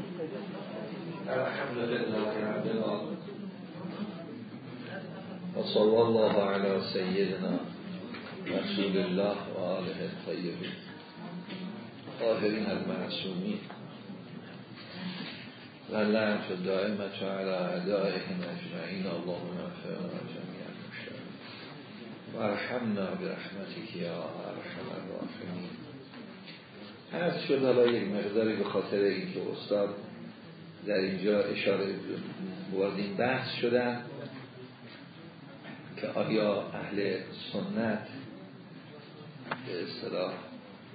الحمد لله رب العالمين وصلى الله على سيدنا رسول الله وآله الطيبين. طاهرين المعصومين واللعنة الدائمة على أعدائهم أجمعين. اللهم اغفرنا جميعا وارحمنا برحمتك يا أرحم الراحمين. هست شد حالا یک مقداری به خاطر اینکه استاد در اینجا اشاره این بحث شدن که آیا اهل سنت به اصطلاح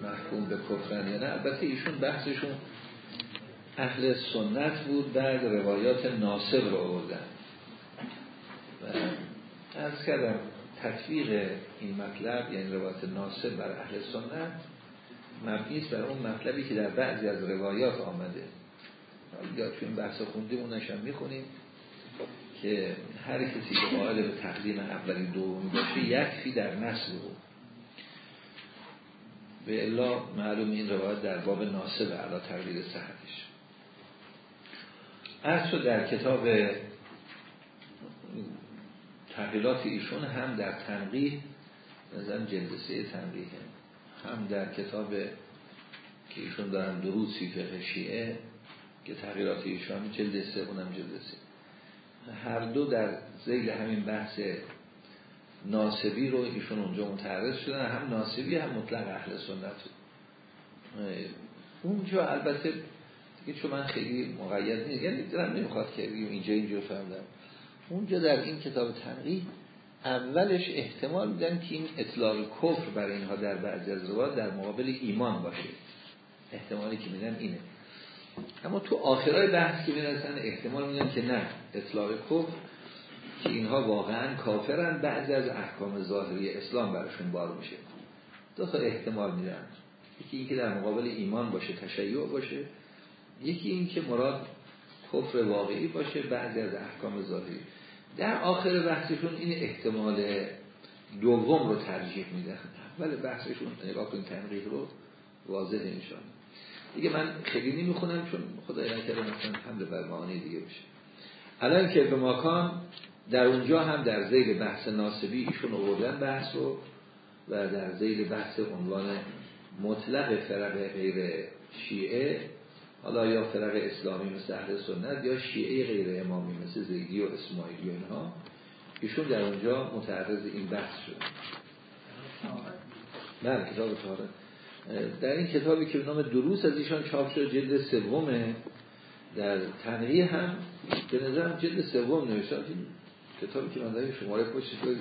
محکوم به کفرن یا نه. البته ایشون بحثشون اهل سنت بود بعد روایات ناصب رو آوردن. و ارز کردم تطبیق این مطلب یعنی روایات ناصب بر اهل سنت مبنیست بر اون مطلبی که در بعضی از روایات آمده. یا چون این بحث خوندیم اونش هم می‌خونیم که هر کسی که قائل به تقدیم اولی دومی باشه یکفی در نسل رو به الا معلوم این روایت در باب ناسب علا تقدیر صحتش. از در کتاب تقیلات ایشون هم در تنقیح نظرم جلد سه تنقیه هم در کتاب که ایشون دارن دروسی فقه شیعه که تغییرات ایشان جلد سه اونم جلد سه. هر دو در زیل همین بحث ناسبی رو ایشون اونجا متعرض شدن هم ناسبی هم مطلق اهل سنت. اونجا البته دیگه چون من خیلی مقید نیست یعنی دلم نمی‌خواد که اینجا اینجا فهمدم اونجا در این کتاب تنقیح اولش احتمال میدن که این اطلاق کفر برای اینها در بعضی از روایات در مقابل ایمان باشه. احتمالی که میدن اینه. اما تو آخرای بحث که می‌رسن احتمال میدن که نه. اطلاق کفر که اینها واقعا کافرن بعضی از احکام ظاهری اسلام براشون بار میشه. دو تا احتمال میدن. یکی این که در مقابل ایمان باشه تشیع باشه. یکی این که مراد کفر واقعی باشه بعضی از احکام ظاهری. در آخر بحثشون این احتمال دوم رو ترجیح میدن. ولی بحثشون نگاه کن تنقیح رو واضح نشان دیگه من خیلی نمی‌خونم چون خدای نکرده مثلا حمل بر معانی دیگه بشه الان که به ماکان در اونجا هم در زیل بحث ناسبی ایشون آوردن بحث رو و در زیل بحث عنوان مطلق فرق غیر شیعه حالا یا فرق اسلامی مثل اهل سنت یا شیعه غیر امامی مثل زیدی و اسماعیلی و اینها ایشون در اونجا متعرض این بحث شد. بله کتاب تاره در این کتابی که به نام دروس از ایشان چاپ شد جلد سومه. در تنهیه هم به نظرم جلد سوم نوشته کتابی که من در شماره پشتش رو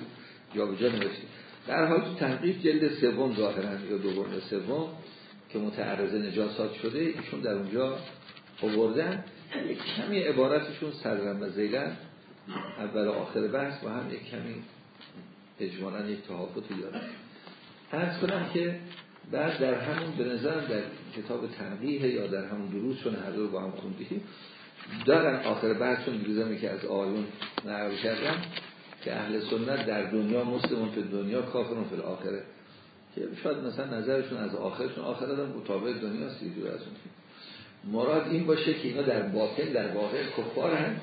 جابجا نوشته در حال تحقیق جلد سوم ظاهرا یا دوم سوم که متعرض نجاسات شده ایشون در اونجا آوردن. یک کمی عبارتشون صدرن و زیلن اول آخر بحث و هم یک کمی اجمالا یک تحافظی داره ارز کنم که بعد در همون به نظر در کتاب تنقیه یا در همون دروس چون هر دو با هم خوندیم دارن آخر چون دیروزمی که از آیون نقل کردم که اهل سنت در دنیا مسلمون فی دنیا کافرون فی آخره که شاید مثلا نظرشون از آخرشون آخر هم مطابق دنیا سیجور از اون مراد این باشه که اینا در باطن در واقع کفار هم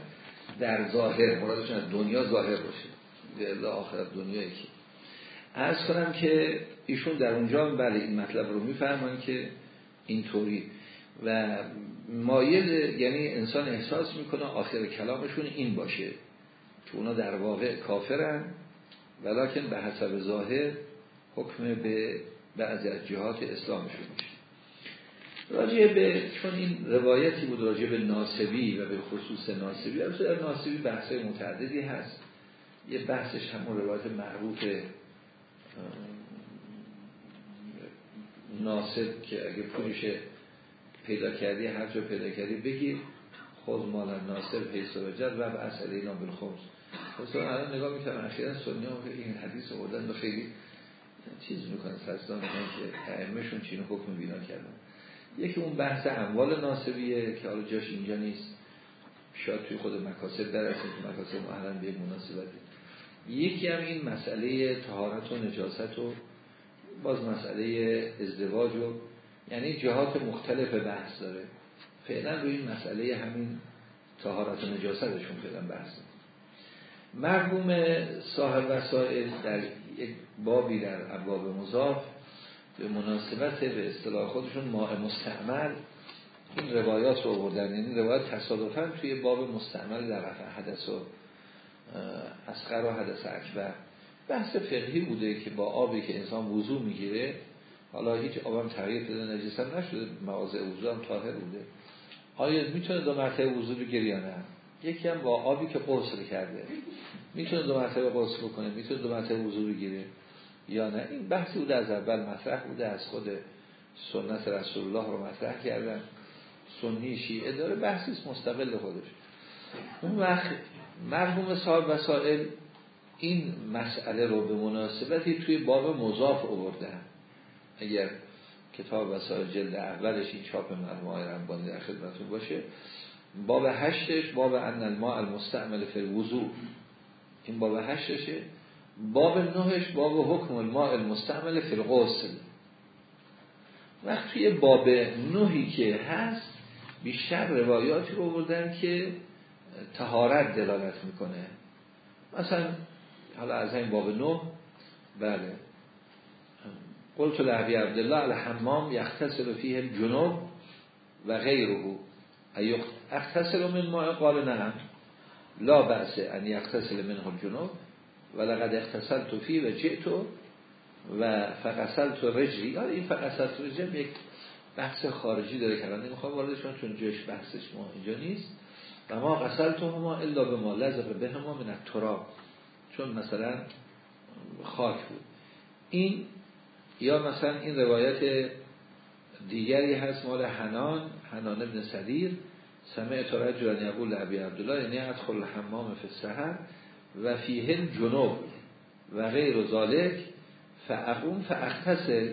در ظاهر مرادشون از دنیا ظاهر باشه. به آخر دنیا که. از کنم که ایشون در اونجا بله این مطلب رو میفرمان که اینطوری. و مایل یعنی انسان احساس می‌کنه آخر کلامشون این باشه که اونا در واقع کافرن ولیکن به حسب ظاهر حکم به بعضی از جهات اسلامشون میشه. راجع به چون این روایتی بود راجع به ناسبی و به خصوص ناسبی البته در ناسبی بحث متعددی هست. یه بحثش همون روایت معروف ناسب که اگه پولش پیدا کردی هر جا پیدا کردی بگیر خود مال ناسب حیث و جد و اصل اینا بالخمس. خب الان نگاه می‌کنم اخیرا سنی هم این حدیث آوردن خیلی چیز می‌کنن فستان که ائمهشون چین حکم بینا کردن. یکی اون بحث اموال ناسبیه که حالا جاش اینجا نیست. شاید توی خود مکاسب درسته که مکاسب محلن به مناسبتی یکی هم این مسئله تهارت و نجاست و باز مسئله ازدواج و یعنی جهات مختلف بحث داره. فعلا روی این مسئله همین طهارت و نجاستشون فعلا بحث مرحوم صاحب وسائل در یک بابی در ابواب مضاف به مناسبت به اصطلاح خودشون ماء مستعمل. این روایات رو آوردن. یعنی روایت تصادفا توی باب مستعمل در حدث و اسقر و حدث اکبر. بحث فقهی بوده که با آبی که انسان وضوع می‌گیره حالا هیچ آبم تغییر پیدا نجسم نشده مواضع وضوع هم طاهر بوده. آیا می‌تونه دو مرتبه وضوع بگیره یا نه؟ یکی هم با آبی که غسل کرده. می‌تونه دو مرتبه غسل بکنه می‌تونه دو مرتبه وضوع بگیره یا نه؟ این بحثی بوده از اول مطرح بوده از خود سنت رسول الله رو مطرح کردن. سنی شیعه داره بحثی مستقل خودش. اون وقت مرحوم صاحب وسائل این مسئله رو به مناسبتی توی باب مضاف آوردن. اگر کتاب وسائل جلد اولش این چاپ مرحوم رنبانی در خدمتون باشه باب هشتش باب ان الماء المستعمل فی الوضوع این باب هشتشه. باب نهش باب حکم الماء المستعمل فی الغسل. وقت توی باب نهی که هست بیشتر روایاتی رو بردن که تهارت دلالت می‌کنه. مثلا حالا از این باب نه بله. قلت لعبی عبدالله الحمام یختصر فیه الجنوب و غیره. اختصر من ماء قال نه. لا بأس ان یختصر منه الجنوب و لقد اختصلت فی و جئتو و فقصلت رجلی یا این فقصلت رجلی یک بحث خارجی داره که الان نمی‌خوام واردشون چون جوش بحثش ما اینجا نیست. و ما قصلت ما الا به ما لذب به ما من التراب. چون مثلا خاک بود. این یا مثلا این روایت دیگری هست مال حنان حنان ابن صدیر سمع ترج جرانی ابو لعبی عبدالله یعنی ادخل حمام فی السحر و فیه جنوب و غیر ذالک فاقوم فاختصل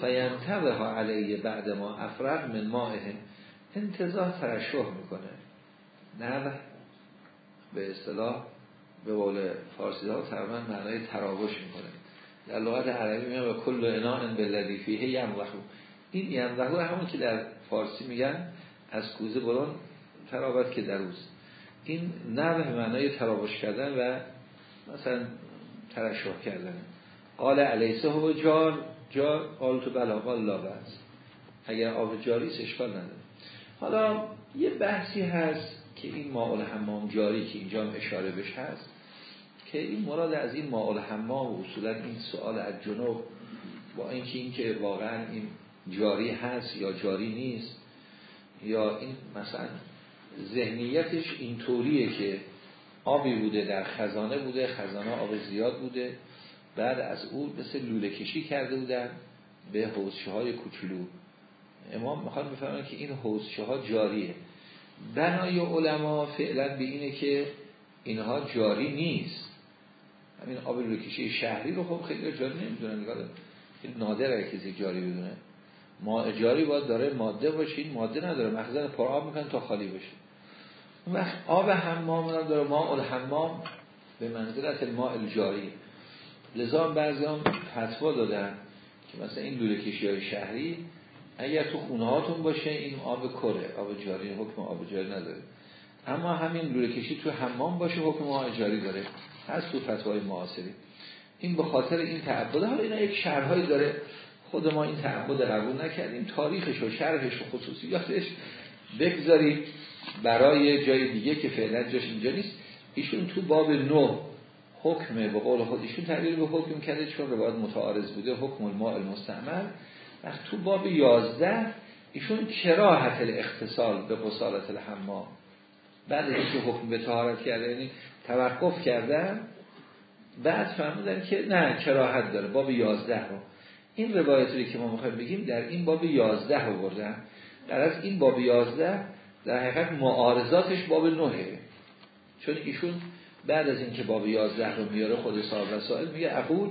فینتبه علیه بعد ما افرق من ماه انتظار ترشح می‌کنه. نه به اصطلاح به قول فارسی ها تقریبا معنای تراوش می‌کنه. در لغت عربی میگن و کل انان بلدی فیه یموهو این یموهو همون که در فارسی میگن از کوزه برون ترابت که دروز این نوه معنای تراوش کردن و مثلا ترشح کردن. قال علیسه و جار جار قال تو بلا قال لا اگر آب جاری اشکال نداره. حالا یه بحثی هست که این ماول حمام جاری که اینجا هم اشاره بش هست که این مراد از این ماول حمام و اصولا این سوال از جنوب با اینکه این که واقعا این جاری هست یا جاری نیست یا این مثلا ذهنیتش اینطوریه که آبی بوده در خزانه بوده خزانه آب زیاد بوده. بعد از او مثل لوله کشی کرده بودن به حوزشه های کوچولو. امام می‌خواد بفهمن که این حوزشه ها جاریه. بنای علما فعلا به اینه که اینها جاری نیست. همین آب لوله شهری رو خب خیلی جاری نمی‌دونن. این نادره کسی جاری بدونه. ما جاری باید داره ماده باشه این ماده نداره. مخزن پر آب می‌کنن تا خالی اون وقت آب حمام داره. ما حمام به منزلت الماء الجاری. لذا بعضی هم فتوا دادن که مثلا این لوله کشی های شهری اگر تو خونه هاتون باشه این آب کره آب جاری حکم آب جاری نداره. اما همین لوله کشی تو حمام باشه حکم آب جاری داره. هست تو فتوای معاصری. این به خاطر این تعبد حالا اینا یک شرحایی داره. خود ما این تعبد قبول نکردیم. تاریخش و شرحش و خصوصیاتش بگذاریم برای جای دیگه که فعلا جاش اینجا نیست ایشون تو باب نو حکم به قول خود ایشون تعبیر به حکم کرده چون روایت متعارض بوده حکم الماء المستعمل. وقت تو باب 11 ایشون کراهت الاختصال به قصالت الحمام. بعد اینکه حکم به طهارت کرده یعنی توقف کردن بعد فهمیدن که نه کراهت داره. باب 11 رو. این روایتی که ما می‌خوایم بگیم در این باب 11 رو بردن. در از این باب 11 در حقیقت معارضاتش باب 9 چون ایشون بعد از اینکه باب 11 رو میاره خود صاحب رسائل میگه اقول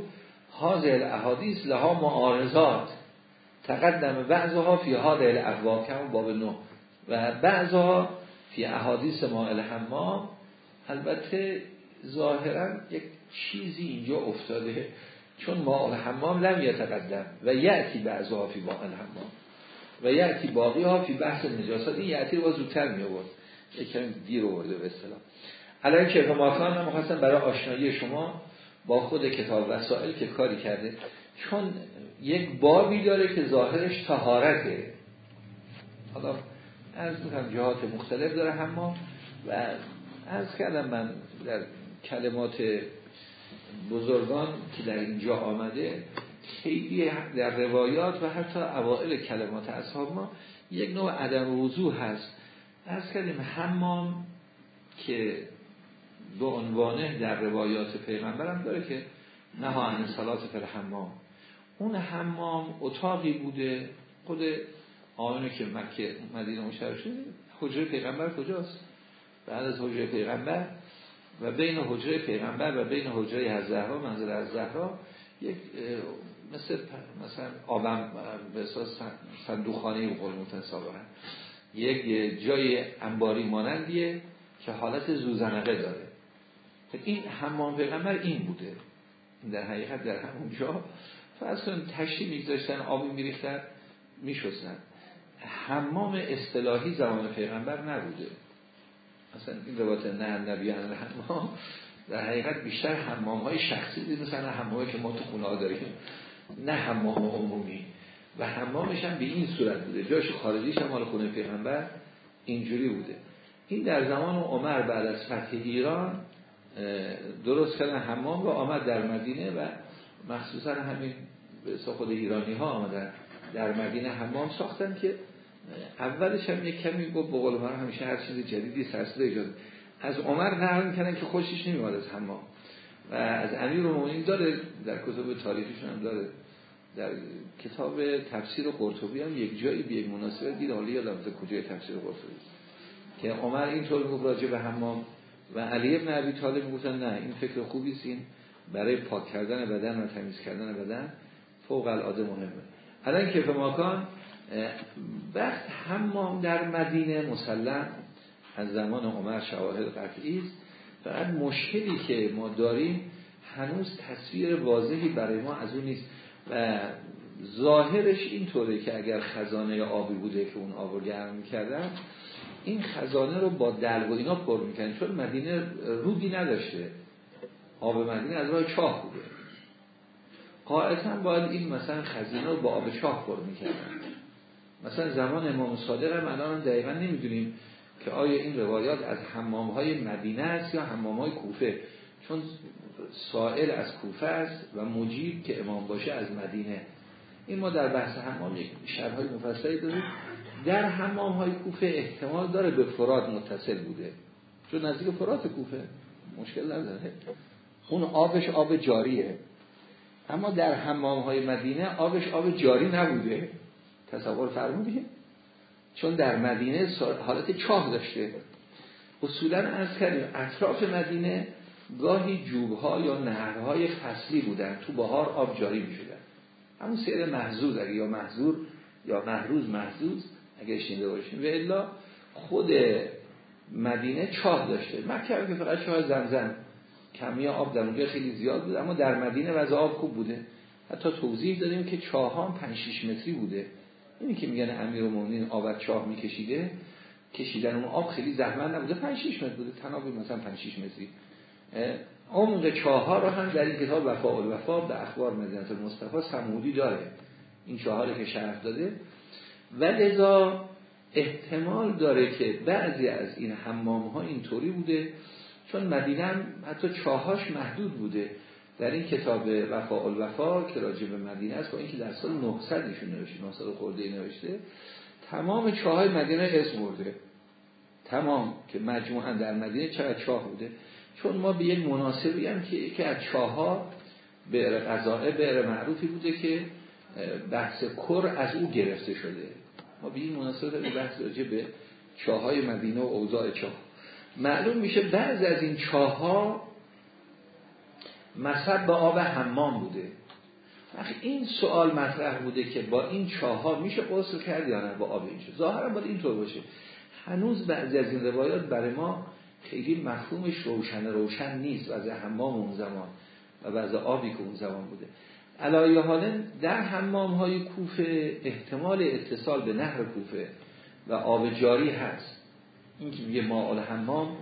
حاضر الاحادیث لها معارضات. تقدم بعضها فی هذه الابواب کم باب 9 و بعضها فی احادیث ما الحمام. البته ظاهرا یک چیزی اینجا افتاده. چون ما الحمام لم یتقدم و یعتی بعضها فی ما الحمام و یعتی باقی ها فی بحث نجاست این یعتی رو زودتر می آورد. یکم دیر آورده به اصطلاح. الان که ماکان هم خواستم برای آشنایی شما با خود کتاب وسائل که کاری کرده چون یک بابی داره که ظاهرش تهارته حالا از می‌کنم جهات مختلف داره اما و از کردم من در کلمات بزرگان که در اینجا آمده خیلی در روایات و حتی اوائل کلمات اصحاب ما یک نوع عدم وضوح هست. از کردیم حمام که به عنوانه در روایات پیغمبرم داره که نه عن صلات فر حمام اون حمام اتاقی بوده خود آنه که مکه مدینه مشهر شده. حجره پیغمبر کجاست؟ بعد از حجره پیغمبر و بین حجره پیغمبر و بین حجره از زهرا منظر از زهرا یک مثل مثلا آبم به صندوقخانه و قول یک جای انباری مانندیه که حالت زوزنقه داره. این حمام پیغمبر این بوده. در حقیقت در همون جا فرض کنیم تشتی میگذاشتن آبی میریختن میشستن. حمام اصطلاحی زمان پیغمبر نبوده. مثلا این روایت نه نبیان حمام در حقیقت بیشتر حمام های شخصی دید مثلا حمام که ما تو خونه داریم. نه حمام عمومی. و حمامش هم به این صورت بوده. جاش خارجیش هم مال خونه پیغمبر اینجوری بوده. این در زمان عمر بعد از فتح ایران درست کردن حمام و آمد در مدینه و مخصوصا همین به خود ایرانی ها آمدن. در مدینه حمام ساختن که اولش هم یک کمی گفت بقول من همیشه هر چیز جدیدی سرسده ایجاد. از عمر نقل می‌کنن که خوشش نمیاد از حمام. و از امیر المؤمنین داره در کتب تاریخیشون هم داره. در کتاب تفسیر قرطبی هم یک جایی به یک مناسبت دید حالا یادم کجای تفسیر قرطبی. که عمر اینطور می‌گفت راجع به حمام. و علی ابن ابی طالب می‌گفتن نه این فکر خوبی است برای پاک کردن بدن و تمیز کردن بدن فوق العاده مهمه. الان که ماکان وقت حمام در مدینه مسلم از زمان عمر شواهد قطعی است. فقط مشکلی که ما داریم هنوز تصویر واضحی برای ما از اون نیست و ظاهرش اینطوره که اگر خزانه آبی بوده که اون آب رو گرم می‌کردن این خزانه رو با دلو اینا پر می‌کنن چون مدینه رودی نداشته. آب مدینه از راه چاه بوده. قاعدتا باید این مثلا خزینه رو با آب چاه پر می‌کردن. مثلا زمان امام صادق هم الان دقیقا نمی‌دونیم که آیا این روایات از حمام های مدینه است یا حمام های کوفه. چون سائل از کوفه است و مجیب که امام باشه از مدینه. این ما در بحث حمام یک مفصلی داریم. در حمام های کوفه احتمال داره به فراد متصل بوده. چون نزدیک فرات کوفه. مشکل نداره. اون آبش آب جاریه. اما در حمام های مدینه آبش آب جاری نبوده. تصور فرمودید چون در مدینه حالت چاه داشته. اصولا از کردیم اطراف مدینه گاهی جوبها یا نهرهای فصلی بودن. تو بهار آب جاری می شدن همون سیر محزوز اگه یا محزور یا محروز محزوز اگه شینده باشیم. و الا خود مدینه چاه داشته. مکه که فقط چاه زمزم. کمی آب در اونجا خیلی زیاد بود اما در مدینه وضع آب خوب بوده. حتی توضیح دادیم که چاه ها 5 6 متری بوده. اینی که میگن امیر المومنین آب چاه میکشیده کشیدن اون آب خیلی زحمت نبوده. 5 6 متر بوده. تنابی مثلا 5 6 متری. عمق چاه ها رو هم در این کتاب وفا الوفا به اخبار مدینه المصطفی سمودی داره. این چهار که شرح داده. و لذا احتمال داره که بعضی از این حمام ها اینطوری بوده چون مدینه حتی چاهاش محدود بوده. در این کتاب وفا الوفا که راجع به مدینه است با اینکه در سال 900 ایشون نوشته 900 خورده نوشته تمام چاهای مدینه اسم برده. تمام که مجموعا در مدینه چقدر چاه بوده؟ چون ما به یک مناسبی هم که یکی از چاها بئر قضائه بئر معروفی بوده که بحث کر از او گرفته شده. ما به این مناسبت بحث راجع به چاهای مدینه و اوضاع چاه. معلوم میشه بعض از این چاه ها مصب به آب حمام بوده. این سوال مطرح بوده که با این چاه ها میشه غسل کرد یا نه با آب اینجا ظاهرا باید اینطور باشه. هنوز بعضی از این روایات برای ما خیلی مفهومش روشن روشن نیست. وضع حمام اون زمان و وضع آبی که اون زمان بوده. علایه حالا در حمام های کوفه احتمال اتصال به نهر کوفه و آب جاری هست. این که میگه ماء حمام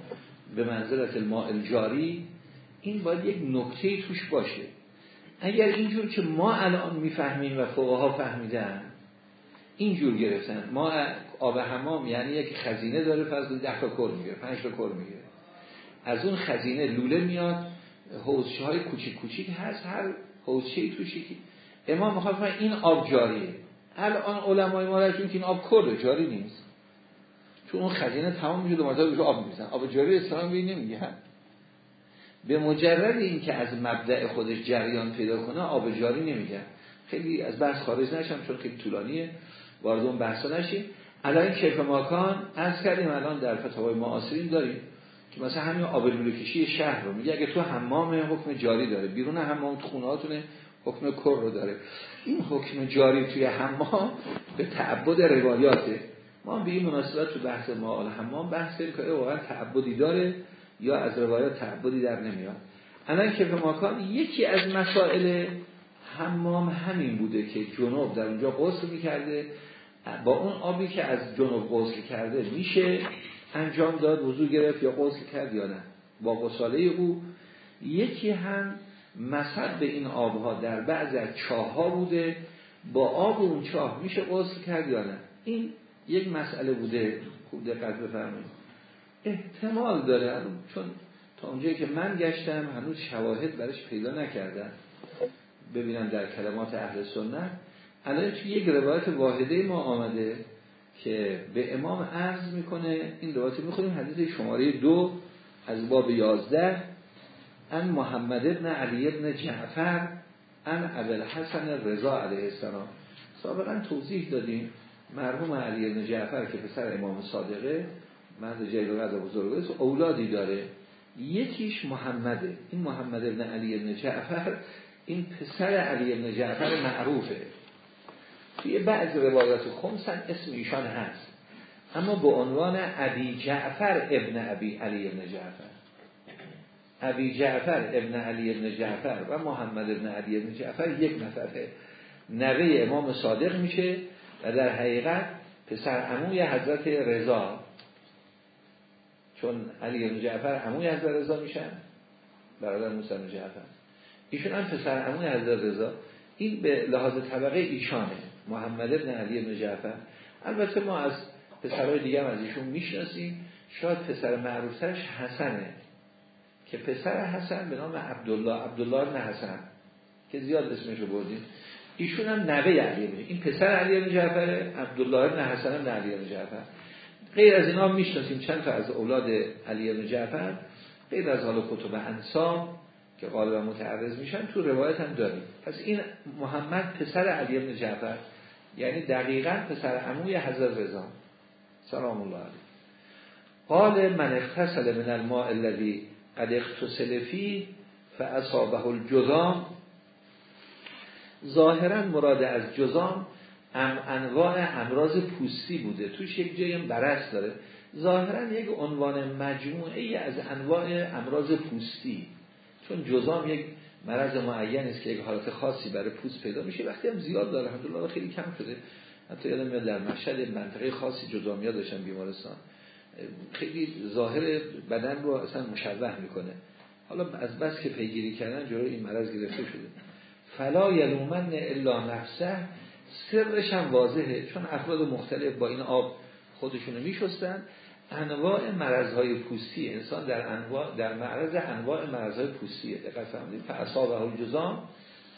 به منزلت الماء الجاری این باید یک نکته توش باشه. اگر اینجور که ما الان می‌فهمیم و فقها فهمیدن اینجور گرفتن. ما آب حمام یعنی یک خزینه داره فرض ده تا کر می‌گیره پنج تا کر می‌گیره. از اون خزینه لوله میاد حوزچه های کوچیک کوچیک هست هر حوزچه توشی امام می‌خواد این آب جاریه. الان علمای ما که این آب کرده جاری نیست. چون اون خزینه تمام میشه دوباره بشه آب میزن آب جاری اسلام بی نمیگه. به مجرد این که از مبدع خودش جریان پیدا کنه آب جاری نمیگن خیلی از بحث خارج نشم چون خیلی طولانیه. وارد اون بحثا نشیم. الان کیف ماکان از کردیم الان در فتاوای معاصرین داریم که مثلا همین آب کشی شهر رو میگه. اگه تو حمام حکم جاری داره بیرون حمام تو خونهاتونه حکم کر رو داره. این حکم جاری توی حمام به تعبد روایاته. ما به این مناسبت تو بحث معال حمام بحث که واقعا تعبدی داره. یا از روایات تعبدی در نمیاد. الان که ماکان یکی از مسائل حمام همین بوده که جنوب در اونجا غسل می‌کرده. با اون آبی که از جنوب غسل کرده میشه انجام داد وضو گرفت یا غسل کرد یا نه. با غساله او یکی هم مصد به این آبها در بعض از چاه بوده. با آب اون چاه میشه غسل کرد یا نه؟ این یک مسئله بوده. خوب دقت بفرمایید. احتمال داره چون تا اونجایی که من گشتم هنوز شواهد برش پیدا نکردم ببینم در کلمات اهل سنت الان یک روایت واحده ما آمده که به امام عرض می‌کنه این روایت می‌خونیم حدیث شماره دو از باب یازده. ان محمد ابن علی ابن جعفر ان حسن رضا علیه السلام. سابقا توضیح دادیم مرحوم علی ابن جعفر که پسر امام صادقه مرد جلیل و بزرگه اولادی داره. یکیش محمده. این محمد ابن علی ابن جعفر این پسر علی ابن جعفر معروفه. توی بعض روایات خمسن اسم ایشان هست. اما به عنوان عبی جعفر ابن عبی علی ابن جعفر. عبی جعفر ابن علی ابن جعفر و محمد ابن علی ابن جعفر یک نفره. نوه امام صادق میشه و در حقیقت پسر عموی حضرت رضا چون علی ابن جعفر عموی حضرت رضا میشن برادر موسی بن جعفر. ایشون هم پسر عموی حضرت رضا. این به لحاظ طبقه ایشانه محمد ابن علی ابن جعفر. البته ما از پسرهای دیگه از ایشون می‌شناسیم. شاید پسر معروفترش حسنه. که پسر حسن به نام عبدالله عبدالله ابن حسن که زیاد اسمشو بردیم. ایشون هم نوه علی این پسر علی ابن جعفر عبدالله ابن حسن ابن علی ابن جعفر. غیر از اینا می‌شناسیم چند تا از اولاد علی ابن جعفر غیر از حال کتب انسان که غالبا متعرض میشن تو روایت هم داریم. پس این محمد پسر علی ابن جعفر یعنی دقیقا پسر عموی حضرت رضا. سلام الله علیه. قال من اختصل من الماء الذي قد اختصل فيه فاصابه الجذام ظاهرا مراد از جزام انواع امراض پوستی بوده. توش یک جای برس داره. ظاهرا یک عنوان مجموعه ای از انواع امراض پوستی. چون جزام یک مرض معین است که یک حالت خاصی برای پوست پیدا میشه. وقتی هم زیاد داره الحمدلله خیلی کم شده. حتی یادم میاد در مشهد منطقه خاصی جزامیا داشتن بیمارستان. خیلی ظاهر بدن رو اصلا مشوه می‌کنه. حالا از بس که پیگیری کردن جلوی این مرض گرفته شده. فلا یلومن الا نفسه سرش هم واضحه چون افراد مختلف با این آب خودشونو میشستن. انواع مرضهای پوستی انسان در انواع در معرض انواع مرضهای پوستیه. دقت فرمودید فاصابه الجزام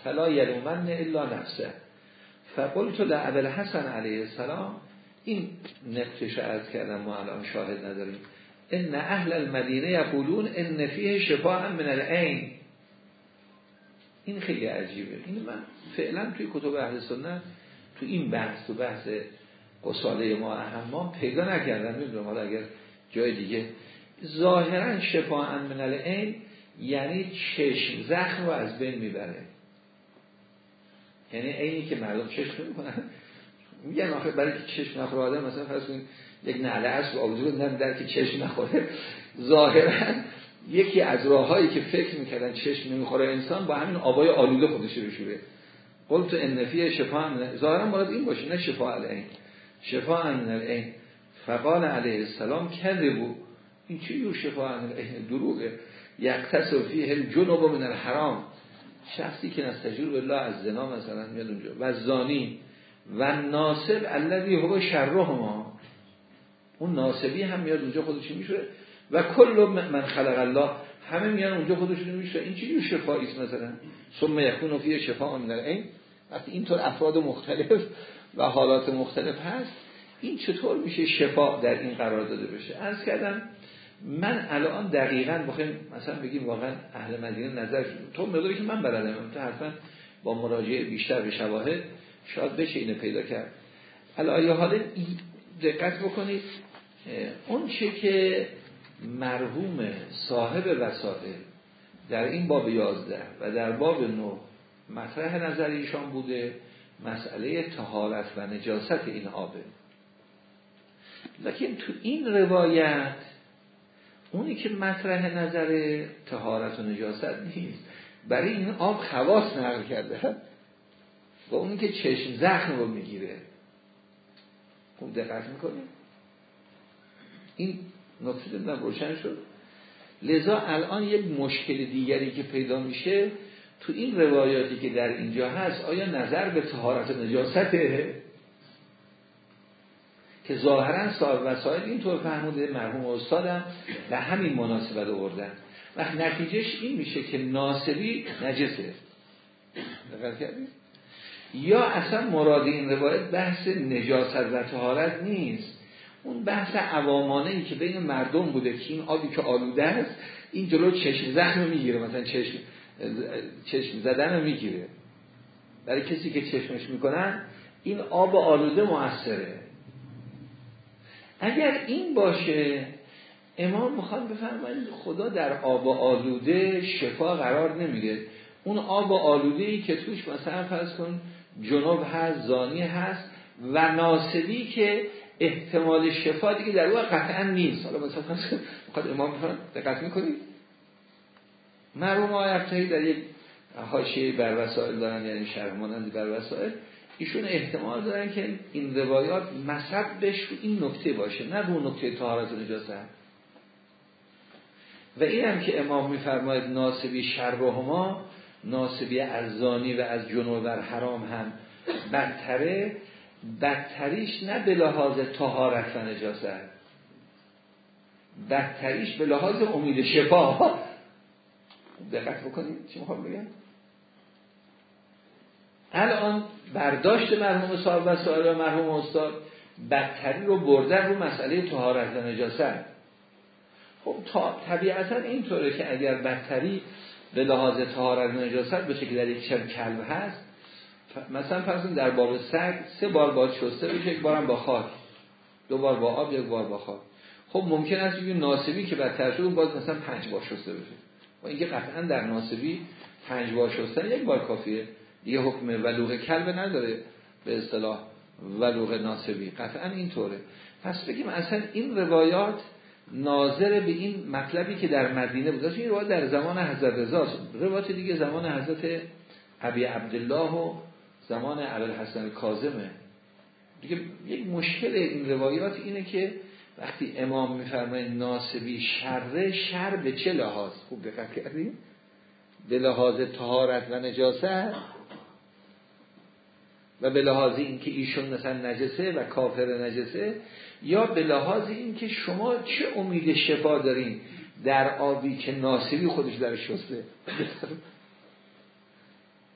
فلا یلومن الا نفسه. فقلت لعبل حسن علیه السلام این نقطش از کردم ما الان شاهد نداریم. ان اهل المدینه یقولون ان فیه شفاء من العین. این خیلی عجیبه. این من فعلا توی کتب اهل سنت تو این بحث تو بحث قصاله ما حمام پیدا نکردم نمی‌دونم حالا اگر جای دیگه. ظاهرا شفاء من العین یعنی چشم زخم رو از بین می‌بره. یعنی عینی که مردم چشم می‌کنن. میگن آخه برای که چشم نخوره آدم مثلا فرض کنید یک نعله است و آبزو در که چشم نخوره. ظاهرا یکی از راههایی که فکر می‌کردن چشم نمی‌خوره انسان با همین آبای آلوده خودش بشوره قلت ان فی شفاء ظاهرا مراد این باشه نه شفاء العین شفاء من العین فقال علیه السلام کذبو این یو شفاء من العین دروغه. یقتصر فیه الجنوب من الحرام. شخصی که نستجور بالله از زنا مثلا میاد اونجا. و زانی. و ناسب الذی هو شرهما اون ناسبی هم میاد اونجا خودش میشه و کل من خلق الله. همه میان اونجا خودشون میشه این چیزی شفایی است مثلا؟ ثم یکون فی شفاء من العین وقتی اینطور افراد مختلف و حالات مختلف هست این چطور میشه شفا در این قرار داده بشه؟ از کردم من الان دقیقا بخوایم مثلا بگیم واقعا اهل مدینه نظر تو مقداری که من بلدم تو حتما با مراجعه بیشتر به شواهد شاید بشه اینو پیدا کرد. الان حالا دقت بکنید اون چه که مرحوم صاحب وسائل در این باب 11 و در باب 9 مطرح نظر ایشان بوده مسئله تهارت و نجاست این آبه لیکن تو این روایت اونی که مطرح نظر تهارت و نجاست نیست. برای این آب خواص نقل کرده. و اونی که چشم زخم رو می‌گیره. خوب دقت می‌کنیم این نکته دادم روشن شد. لذا الان یک مشکل دیگری که پیدا میشه تو این روایاتی که در اینجا هست آیا نظر به تهارت نجاسته؟ که ظاهرا صاحب وسائل اینطور فهموده مرحوم استادم به همین مناسبت آوردن. و نتیجهش این میشه که ناسبی نجسه یا اصلا مراد این روایت بحث نجاست و تهارت نیست. اون بحث عوامانه ای که بین مردم بوده که این آبی که آلوده است این جلو چشم زخم می‌گیره مثلا چشم. چشم زدن رو می‌گیره. برای کسی که چشمش می‌کنن این آب آلوده موثره. اگر این باشه امام می‌خواد بفرمایید خدا در آب آلوده شفا قرار نمیده. اون آب آلوده ای که توش مثلا فرض کن جنوب هست زانی هست و ناسبی که احتمال شفا دیگه در واقع قطعا نیست. حالا مثلا می‌خواد امام بفرمایید دقت می‌کنید؟ مرحوم آیفتهی در یک حاشیه بر وسائل دارن یعنی شرح مانند بر وسائل ایشون احتمال دارن که این روایات مصبش رو این نکته باشه نه رو نکته طهارت و نجاست و این هم که امام میفرماید ناسبی شرهما ناسبی از زانی و از جنوب و حرام هم بدتره. بدتریش نه به لحاظ طهارت و نجاست. بدتریش به لحاظ امید شفا. دقت بکنید چی می‌خوام بگم؟ الان برداشت مرحوم صاحب و و مرحوم استاد بدتری رو بردن رو مسئله طهارت و نجاست خب طبیعتا اینطوره که اگر بدتری به لحاظ طهارت و نجاست بشه که در یک چند کلب هست مثلا فرض در باب سگ سه بار باید شسته بشه یک بارم با خاک. دو بار با آب یک بار با خاک. خب ممکن است بگیم ناسبی که بدتر شد باز مثلا پنج بار شسته بشه. و اینکه قطعا در ناسبی پنج بار شستن یک بار کافیه. دیگه حکم ولوغ کلب نداره به اصطلاح ولوغ ناسبی. قطعا اینطوره. پس بگیم اصلا این روایات ناظر به این مطلبی که در مدینه بود. این روایت در زمان حضرت رضا روایت دیگه زمان حضرت ابی عبدالله و زمان حسن کاظمه دیگه یک مشکل این روایات اینه که وقتی امام میفرمایه ناسبی شر شر به چه لحاظ؟ خوب دقت کردیم به لحاظ تهارت و نجاست و به لحاظ اینکه ایشون مثلا نجسه و کافر نجسه یا به لحاظ اینکه شما چه امید شفا دارین در آبی که ناسبی خودش در شسته؟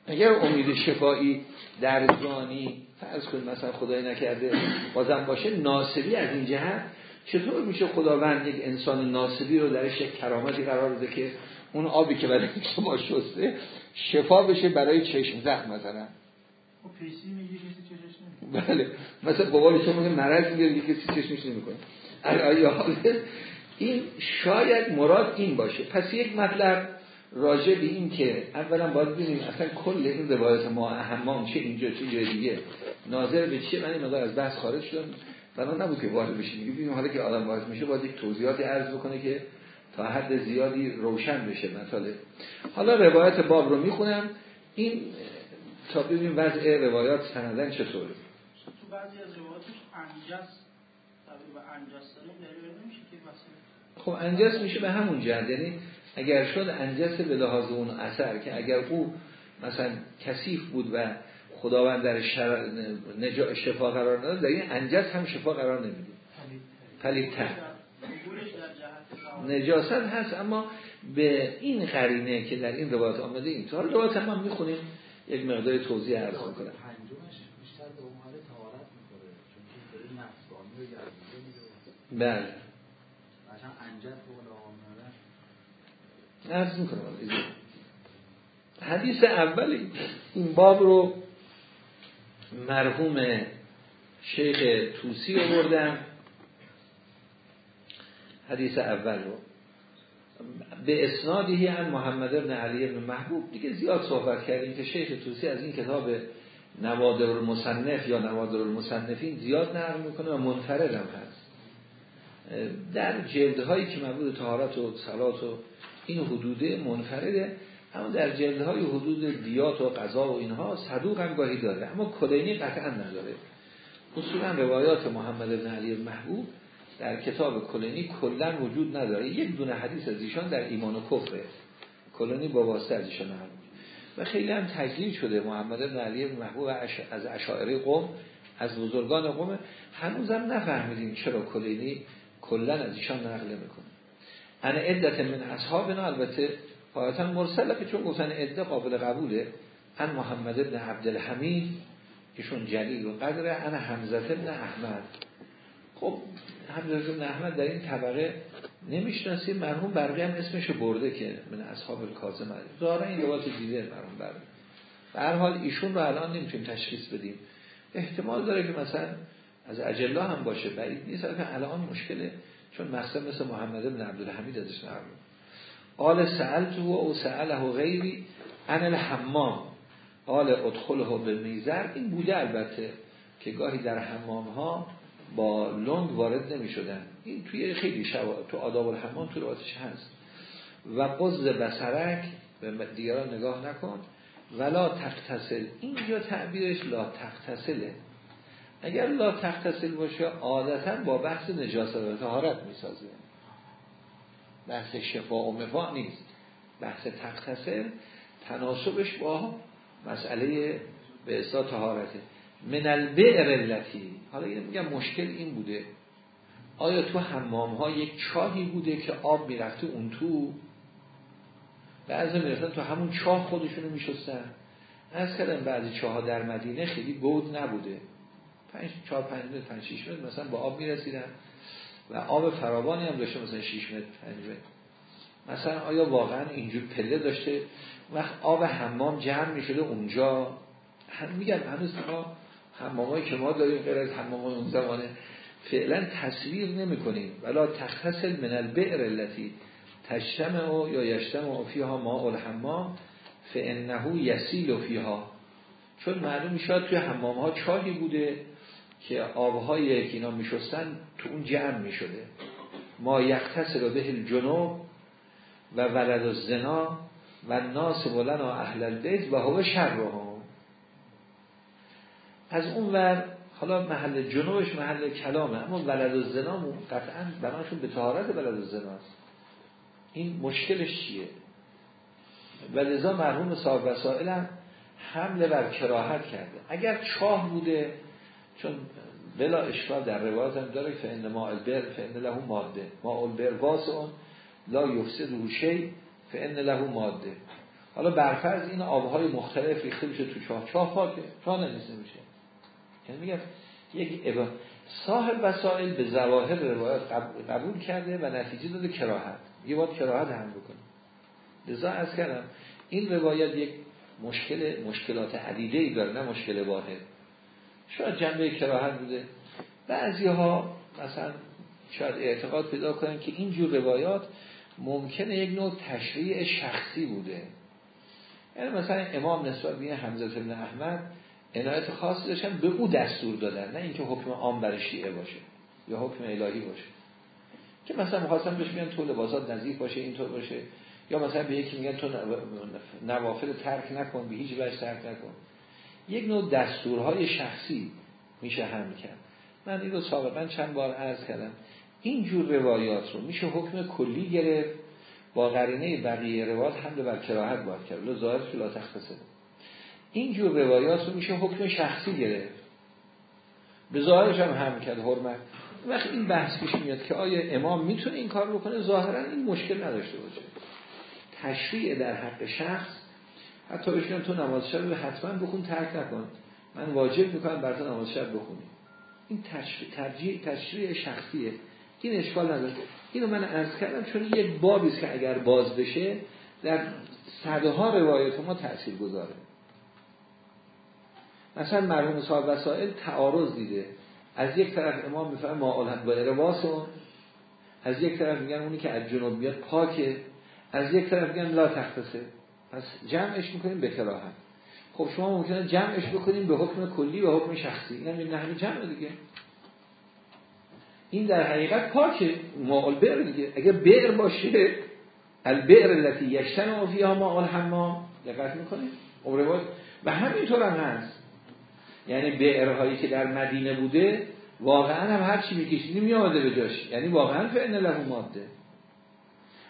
اگر امید شفایی در زانی فرض کن مثلا خدای نکرده بازم باشه ناسبی از این جهت چطور میشه خداوند یک انسان ناسبی رو درش یک کرامتی قرار بده که اون آبی که برای شما شسته شفا بشه برای چشم زخم مثلا؟ خب بله. مثلا بابال شما میگه مرض میگه کسی چشمش نمی‌کنه. آیا این شاید مراد این باشه. پس یک مطلب راجع به این که اولا باید ببینیم اصلا کل این روایت ما اهمام چه اینجا چه جای دیگه. ناظر به چیه؟ من این مقدار از بحث خارج شدم. بنا نبود که وارد بشیم ببینیم حالا که آدم وارد میشه باید یک توضیحاتی عرض بکنه که تا حد زیادی روشن بشه مثلا حالا روایت باب رو می‌خونم. این تا ببینیم وضع روایات سندن چطوره. تو بعضی از روایاتش انجس که خب انجس میشه به همون جهت. یعنی اگر شد انجس به لحاظ اون اثر که اگر او مثلا کثیف بود و خداوند در شر... نجا... شفا قرار نداد. در این انجس هم شفا قرار نمیده. پلیتر نجاست هست اما به این قرینه که در این روایت آمده این تو روایت هم, هم می‌خونیم. یک مقدار توضیح عرض کنم بله. عرض می‌کنم. حدیث اول این باب رو مرحوم شیخ توسی آوردن حدیث اول رو. به اسنادی ان محمد ابن علی ابن محبوب دیگه زیاد صحبت کردیم که شیخ توسی از این کتاب نوادر المصنف یا نوادر المصنفین زیاد نقل می‌کنه و منفرد هم هست. در جلدهایی که مربوط طهارت و صلات و این حدوده منفرده. اما در جلدهای حدود دیات و قضا و اینها صدوق هم گاهی داره اما کلینی قطعا نداره. اصولا روایات محمد بن علی محبوب در کتاب کلینی کلا وجود نداره. یک دونه حدیث از ایشان در ایمان و کفره. کلینی با واسطه از ایشان و خیلی هم تجلیل شده محمد بن علی محبوب از اشاعره قوم از بزرگان قوم. هنوزم نفهمیدیم چرا کلینی کلا از ایشان نقل می‌کنه انا عدت من اصحابنا البته قایتا مرسله که چون گفتن عده قابل قبوله ان محمد ابن عبدالحمید ایشون جلیل و قدره انا حمزه ابن احمد. خب حمزه ابن احمد در این طبقه نمی‌شناسی مرحوم برقی هم اسمش برده که من اصحاب الکاظم ظاهرا این روایت دیده مرحوم برقی. به حال ایشون رو الان نمی‌تونیم تشخیص بدیم. احتمال داره که مثلا از اجلا هم باشه بعید نیست که الان مشکله چون مقصد مثل محمد بن عبدالحمید ازش نقل قال سألت و او سأله غیری ان الحمام. قال ادخله به میزر. این بوده البته که گاهی در حمام ها با لنگ وارد نمی شدن این توی خیلی شوا... تو آداب الحمام تو رواتش هست. و قض بسرک به دیگران نگاه نکن. ولا تختصل. اینجا تعبیرش لا تختصله. اگر لا تختصل باشه عادتا با بحث نجاست و طهارت می‌سازه. بحث شفا و مفا نیست. بحث تختصل تناسبش با مسئله به اصلا طهارته. من البئر التي. حالا این میگم مشکل این بوده. آیا تو حمام ها یک چاهی بوده که آب می‌رفته اون تو؟ بعضی می‌رفتن تو همون چاه خودشونو میشستن. از کردم بعضی چاه در مدینه خیلی گود نبوده. پنج چهار پنج پنج شیش مثلا با آب می‌رسیدن. و آب فراوانی هم داشته مثلا 6 متر 5 متر. مثلا آیا واقعا اینجور پله داشته؟ وقت آب حمام جمع می‌شده اونجا. هم میگم هنوز ما حمامایی که ما داریم غیر از حمام اون زمانه فعلا تصویر نمی کنیم ولا تختصل من البئر التي تجتمع یا یجتمع فیها ماء الحمام فانه یسیل فیها. چون معلوم می‌شد توی حمام ها چاهی بوده که آبهای که اینا میشستن تو اون جمع می‌شده. ما رو به الجنوب و ولد الزنا و ناس ولنا اهل البیت و هو شر هم از اون ور حالا محل جنوبش محل کلامه اما ولد الزنا قطعا بناشون به طهارت ولد الزناست این مشکلش چیه؟ و مرحوم صاحب وسائل هم حمله بر کراهت کرده. اگر چاه بوده چون بلا اشکال در روایت هم داره فان ما البر فان له ماده. ما البر واسون لا یفسد روشی فان له ماده. حالا برفرض این آبهای مختلف ریخته میشه تو چاه چاه پاکه چاه نمیسته میشه. یعنی میگم یک ابا صاحب وسائل به ظواهر روایت قبول کرده و نتیجه داده کراهت. یه باید کراهت هم بکنه. لذا از کردم این روایت یک مشکل مشکلات عدیده ای داره نه مشکل واحد. شاید جنبه کراهت بوده. بعضی ها مثلا شاید اعتقاد پیدا کنن که اینجور روایات ممکنه یک نوع تشریع شخصی بوده. یعنی مثلا امام نسبت به حمزه بن احمد عنایت خاصی داشتن به او دستور دادن نه اینکه حکم عام برای شیعه باشه یا حکم الهی باشه. که مثلا می‌خواستن بهش میگن تو لباسات نظیف باشه اینطور باشه. یا مثلا به یکی میگن تو نوافل ترک نکن به هیچ وجه ترک نکن. یک نوع دستورهای شخصی میشه هم کرد. من این رو سابقا چند بار عرض کردم. این جور روایات رو میشه حکم کلی گرفت با قرینه بقیه روایات حمل بر کراهت باید کرد. لو ظاهرش لا تختصه این جور روایات رو میشه حکم شخصی گرفت. به ظاهرش هم هم کرد حرمت. وقتی این بحث پیش میاد که آیا امام می‌تونه این کار بکنه ظاهرا این مشکل نداشته باشه. تشریع در حق شخص حتی بشنم تو نماز شب حتما بخون ترک نکن. من واجب می‌کنم بر تو نماز شب بخونی. این ترجیح تشریع شخصیه. این اشکال نداره. اینو من عرض کردم چون یک بابی که اگر باز بشه در صدها روایت ما تأثیر گذاره. مثلا مرحوم صاحب وسائل تعارض دیده. از یک طرف امام میفرمه ما با ارواسون از یک طرف میگن اونی که از جنوب میاد پاکه. از یک طرف میگن لا تختصه. پس جمعش می‌کنیم به کراهت خب شما ممکنه جمعش بکنیم به حکم کلی و حکم شخصی. این هم همین جمع دیگه. این در حقیقت پاکه ماء بئر دیگه. اگه بئر باشه البئر التي یشتن فیها ماء الحمام دقت می‌کنید خب و همینطور هم هست. یعنی بئرهایی که در مدینه بوده واقعا هم هر چی میکشیدی میامده به جاش. یعنی واقعا فعن له ماده.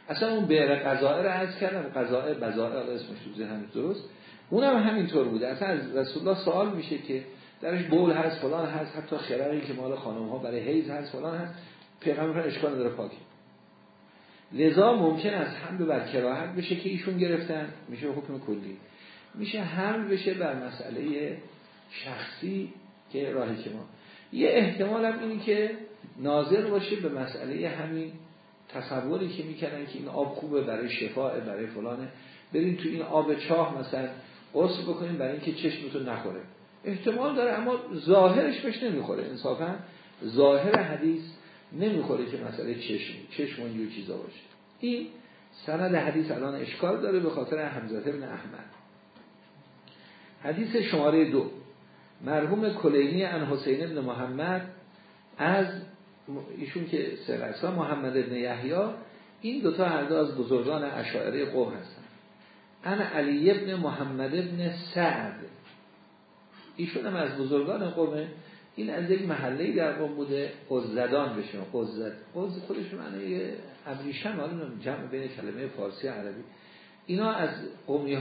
اصلا اون بئر قضائه رو عرض کردم. قضائه بزائه اسمش تو ذهن درست. اونم همینطور بوده. اصلا از رسول الله سوال میشه که درش بول هست فلان هست حتی خرقی که مال خانم ها برای حیز هست فلان هست. پیغمبر اشکال نداره پاکی. لذا ممکن است حمل بر کراهت بشه که ایشون گرفتن میشه حکم کلی. میشه حمل بشه بر مسئله شخصی که راهی که ما. یه احتمال هم اینی که ناظر باشه به مسئله همین تصوری که می‌کنن که این آب خوبه برای شفاه برای فلانه بریم تو این آب چاه مثلا قصد بکنیم برای اینکه چشمتون نخوره. احتمال داره اما ظاهرش بهش نمی‌خوره. انصافا ظاهر حدیث نمی‌خوره که مسئله چشم چشم و چیزا باشه. این سند حدیث الان اشکال داره به خاطر حمزه ابن احمد. حدیث شماره دو. مرحوم کلینی ان حسین ابن محمد از ایشون که سرسا محمد ابن یحیی این دوتا هر دو از بزرگان اشاعره قوم هستن. ان علی ابن محمد ابن سعد. ایشون هم از بزرگان قومه. این از یک محله در قوم بوده قزدان بشه قزد قز خودش معنی ابریشم حالا جمع بین کلمه فارسی عربی. اینا از قومی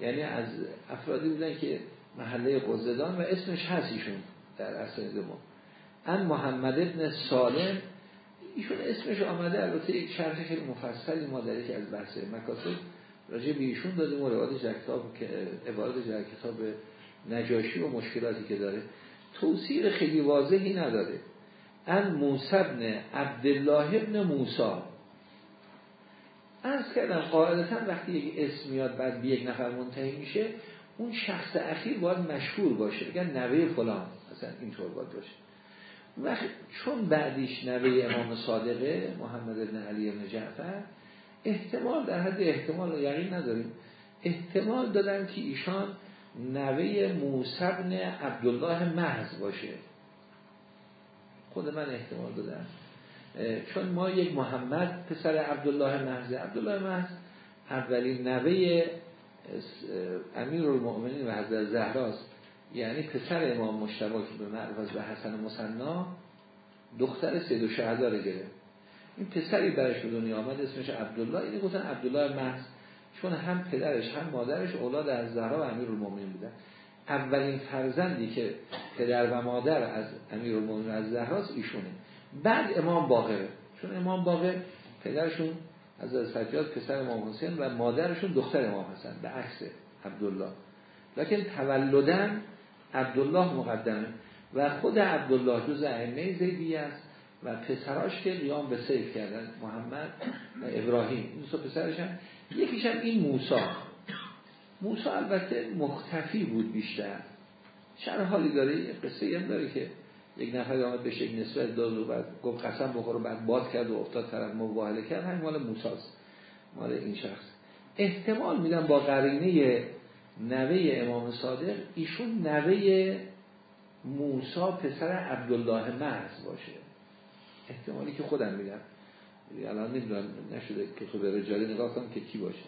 یعنی از افرادی بودن که محله قزدان و اسمش هست ایشون در اصل ما ان محمد ابن سالم ایشون اسمش آمده البته یک شرح خیلی مفصلی ما در از بحث مکاسب راجع به ایشون دادیم و روایتش در کتاب عبارت در کتاب نجاشی و مشکلاتی که داره. توصیر خیلی واضحی نداره. ان موسی ابن عبدالله ابن موسا از کردم قاعدتا وقتی یک اسم میاد بعد به یک نفر منتهی میشه اون شخص اخیر باید مشهور باشه بگن نوه فلان مثلا اینطور باید باشه. وقت چون بعدیش نوه امام صادقه محمد ابن علی ابن جعفر احتمال در حد احتمال یقین نداریم. احتمال دادن که ایشان نوه موسبن عبدالله محض باشه. خود من احتمال دادم. چون ما یک محمد پسر عبدالله محض عبدالله محض اولین نوه امیر المؤمنین و حضرت زهراست. یعنی پسر امام مشتبه که به معرفت به حسن مصنا دختر سید و شهده گرفت. این پسری برش به دنیا آمد اسمش عبدالله. اینه گفتن عبدالله محض چون هم پدرش هم مادرش اولاد از زهرا و امیر المومنین بودن. اولین فرزندی که پدر و مادر از امیر المومنین از زهراست ایشونه. بعد امام باقره. چون امام باقر پدرشون از سجاد پسر امام حسین و مادرشون دختر امام حسن به عکس عبدالله. لیکن تولدن عبدالله مقدمه و خود عبدالله جز ائمه زیدی است و پسراش که قیام به سیف کردن محمد و ابراهیم. این دو پسرش هم یکیش این موسا موسا البته مختفی بود بیشتر. شرح حالی داره یه قصه هم داره که یک نفر آمد بشه یک نسبت داد و بعد گفت قسم بخور و بعد باد کرد و افتاد طرف مباهله کرد. همین مال موساست مال این شخص. احتمال میدم با قرینه نوه امام صادق ایشون نوه موسا پسر عبدالله محض باشه. احتمالی که خودم میدم الان نمی‌دونم نشده که خود رجالی نگاه کنم که کی باشه.